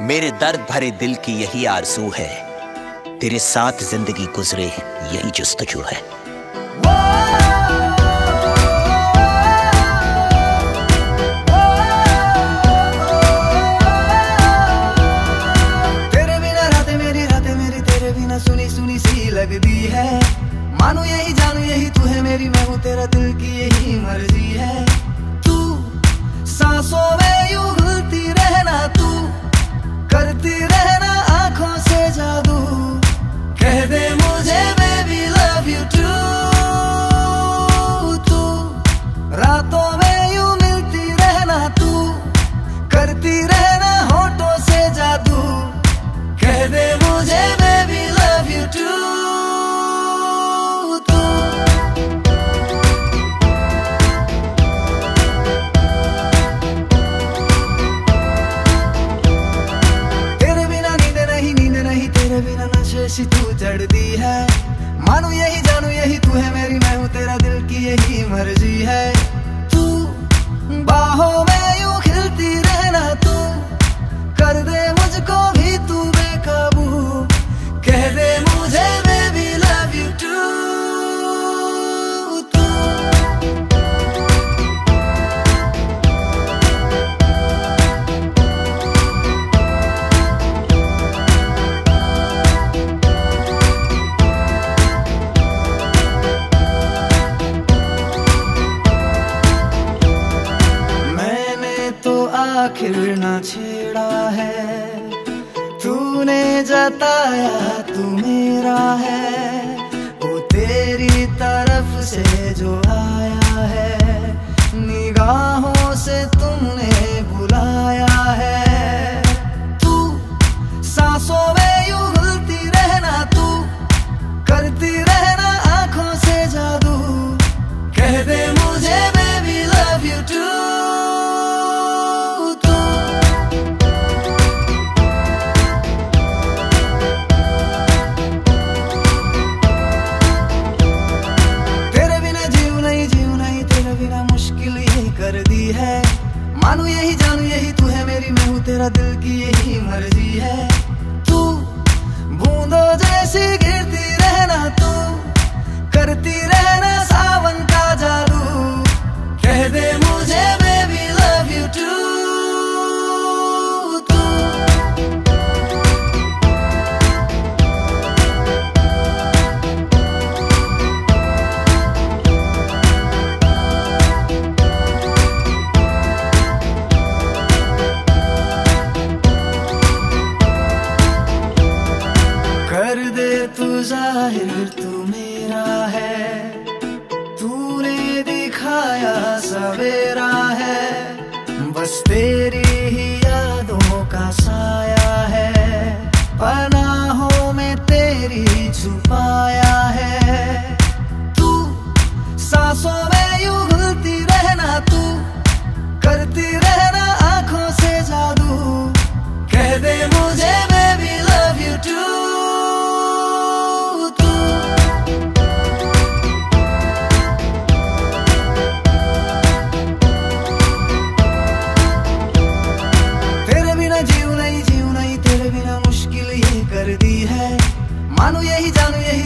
मेरे दर्द भरे दिल की यही आरज़ू है। तेरे साथ ज़िंदगी गुजरे यही जस्तजू है। तेरे मेरी, रातें मेरी, तेरे सुनी सुनी सी लगती है। मानो यही, जानू यही तू है मेरी, मैं हूँ तेरा दिल की आखिर ना छेड़ा है। तूने जताया तू मेरा है। वो तेरी तरफ़ से जो आया है। निगाहों से तुमने दी है। मानू यही, जानू यही, तू है मेरी मैं हूँ तेरा दिल की यही मर्ज़ी है। तू बूंदो जैसी गिरती रहना, तू करती रहना सावन का दे तू ज़ाहिर तू मेरा है। तूने दिखाया सवेरा है। बस तेरी मानू यही जानू यही।